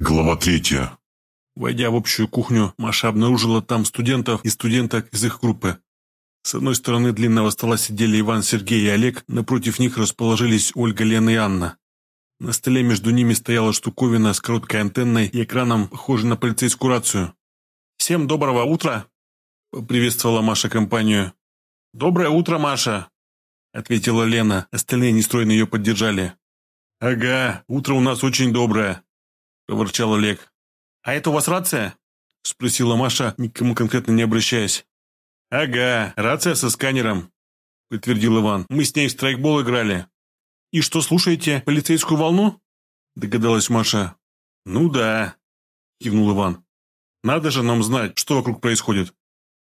Глава третья. Войдя в общую кухню, Маша обнаружила там студентов и студенток из их группы. С одной стороны длинного стола сидели Иван, Сергей и Олег, напротив них расположились Ольга, Лена и Анна. На столе между ними стояла штуковина с короткой антенной и экраном, похожей на полицейскую рацию. «Всем доброго утра!» – поприветствовала Маша компанию. «Доброе утро, Маша!» – ответила Лена, остальные нестройно ее поддержали. «Ага, утро у нас очень доброе!» – проворчал Олег. «А это у вас рация?» – спросила Маша, никому конкретно не обращаясь. «Ага, рация со сканером», – подтвердил Иван. «Мы с ней в страйкбол играли». «И что, слушаете полицейскую волну?» – догадалась Маша. «Ну да», – кивнул Иван. «Надо же нам знать, что вокруг происходит».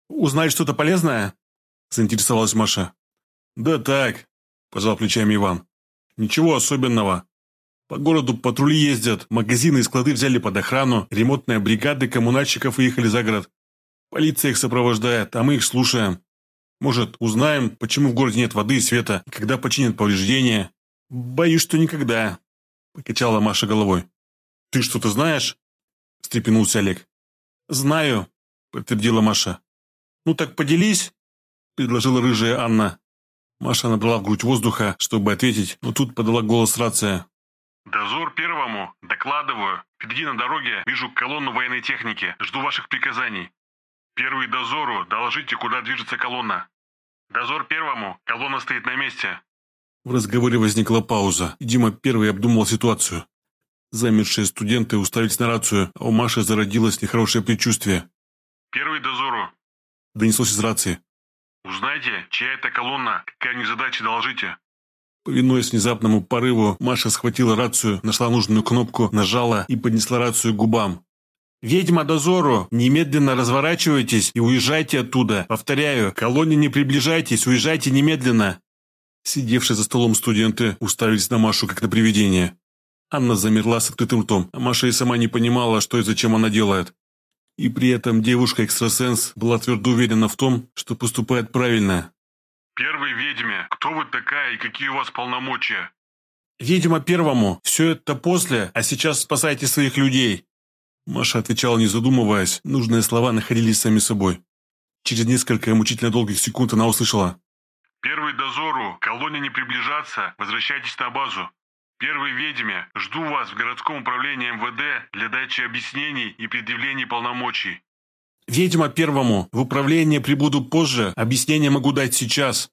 «Узнать что-то полезное?» – заинтересовалась Маша. «Да так», – пожал плечами Иван. «Ничего особенного. По городу патрули ездят, магазины и склады взяли под охрану, ремонтные бригады коммунальщиков выехали за город. Полиция их сопровождает, а мы их слушаем. Может, узнаем, почему в городе нет воды и света, и когда починят повреждения? Боюсь, что никогда. Покачала Маша головой. Ты что-то знаешь? Встрепенулся Олег. Знаю, подтвердила Маша. Ну так поделись, предложила рыжая Анна. Маша набрала в грудь воздуха, чтобы ответить, но тут подала голос рация. «Дозор первому. Докладываю. Впереди на дороге вижу колонну военной техники. Жду ваших приказаний. Первый дозору. Доложите, куда движется колонна. Дозор первому. Колонна стоит на месте». В разговоре возникла пауза, и Дима первый обдумывал ситуацию. Замершие студенты уставились на рацию, а у Маши зародилось нехорошее предчувствие. «Первый дозору». Донеслось из рации. «Узнайте, чья это колонна, какая у них задача, доложите». Повинуясь внезапному порыву, Маша схватила рацию, нашла нужную кнопку, нажала и поднесла рацию к губам. «Ведьма дозору! Немедленно разворачивайтесь и уезжайте оттуда! Повторяю, колонне не приближайтесь, уезжайте немедленно!» Сидевшие за столом студенты уставились на Машу, как на привидение. Анна замерла с открытым ртом, а Маша и сама не понимала, что и зачем она делает. И при этом девушка-экстрасенс была твердо уверена в том, что поступает правильно, Первой ведьме. Кто вы такая и какие у вас полномочия? Ведьма первому. Все это после, а сейчас спасайте своих людей. Маша отвечала, не задумываясь. Нужные слова находились сами собой. Через несколько мучительно долгих секунд она услышала. Первый дозору. Колония не приближаться. Возвращайтесь на базу. Первой ведьме. Жду вас в городском управлении МВД для дачи объяснений и предъявлений полномочий. «Ведьма первому. В управление прибуду позже. Объяснение могу дать сейчас.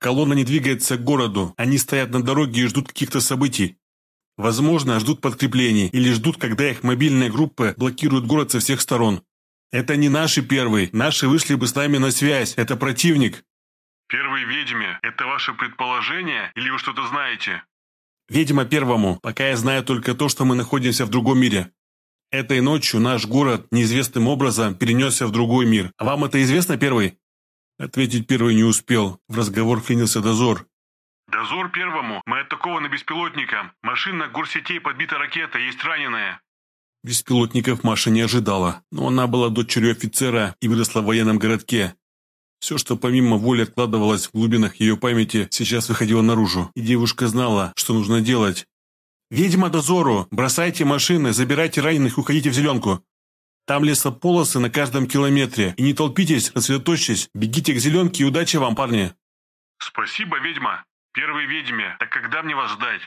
Колонна не двигается к городу. Они стоят на дороге и ждут каких-то событий. Возможно, ждут подкреплений или ждут, когда их мобильные группы блокируют город со всех сторон. Это не наши первые. Наши вышли бы с нами на связь. Это противник». «Первой ведьме. Это ваше предположение или вы что-то знаете?» «Ведьма первому. Пока я знаю только то, что мы находимся в другом мире. Этой ночью наш город неизвестным образом перенесся в другой мир. А вам это известно, первый?» Ответить первый не успел. В разговор вклинился дозор. «Дозор первому. Мы атакованы беспилотником. Машина горсетей подбита ракета, есть раненые». Беспилотников Маша не ожидала, но она была дочерью офицера и выросла в военном городке. Все, что помимо воли откладывалось в глубинах ее памяти, сейчас выходило наружу, и девушка знала, что нужно делать, «Ведьма дозору! Бросайте машины, забирайте раненых уходите в зеленку! Там лесополосы на каждом километре, и не толпитесь, рассредоточьтесь, бегите к зеленке и удачи вам, парни!» «Спасибо, ведьма! Первой ведьме! Так когда мне вас ждать?»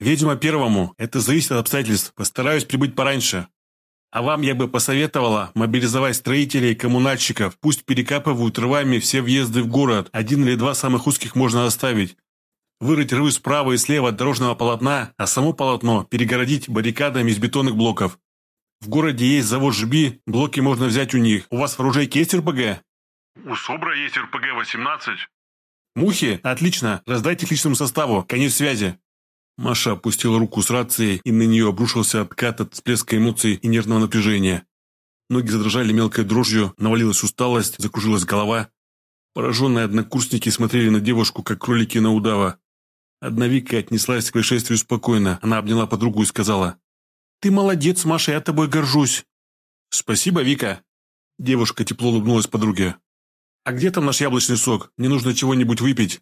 «Ведьма первому. Это зависит от обстоятельств. Постараюсь прибыть пораньше. А вам я бы посоветовала мобилизовать строителей и коммунальщиков. Пусть перекапывают рвами все въезды в город. Один или два самых узких можно оставить вырыть рвы справа и слева от дорожного полотна, а само полотно перегородить баррикадами из бетонных блоков. В городе есть завод «Жби», блоки можно взять у них. У вас в оружейке есть РПГ? У СОБРа есть РПГ-18. Мухи? Отлично. Раздайте к личному составу. Конец связи. Маша опустила руку с рацией, и на нее обрушился откат от всплеска эмоций и нервного напряжения. Ноги задрожали мелкой дрожью, навалилась усталость, закружилась голова. Пораженные однокурсники смотрели на девушку, как кролики на удава. Одна Вика отнеслась к происшествию спокойно. Она обняла подругу и сказала. «Ты молодец, Маша, я тобой горжусь». «Спасибо, Вика». Девушка тепло улыбнулась подруге. «А где там наш яблочный сок? Мне нужно чего-нибудь выпить».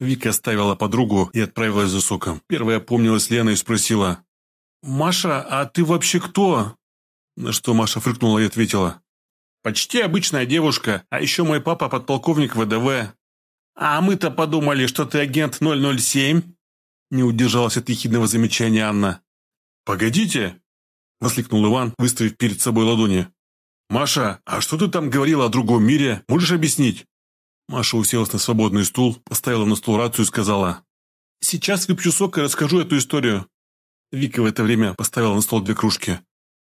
Вика оставила подругу и отправилась за соком. Первая опомнилась Лена и спросила. «Маша, а ты вообще кто?» На что Маша фрыкнула и ответила. «Почти обычная девушка, а еще мой папа подполковник ВДВ». «А мы-то подумали, что ты агент 007?» Не удержалась от ехидного замечания Анна. «Погодите!» – воскликнул Иван, выставив перед собой ладони. «Маша, а что ты там говорила о другом мире? Можешь объяснить?» Маша уселась на свободный стул, поставила на стол рацию и сказала. «Сейчас выпью сок и расскажу эту историю». Вика в это время поставила на стол две кружки.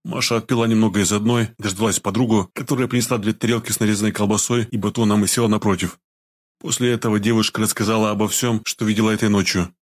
Маша отпила немного из одной, дождалась подругу, которая принесла две тарелки с нарезанной колбасой и батоном и села напротив. После этого девушка рассказала обо всем, что видела этой ночью.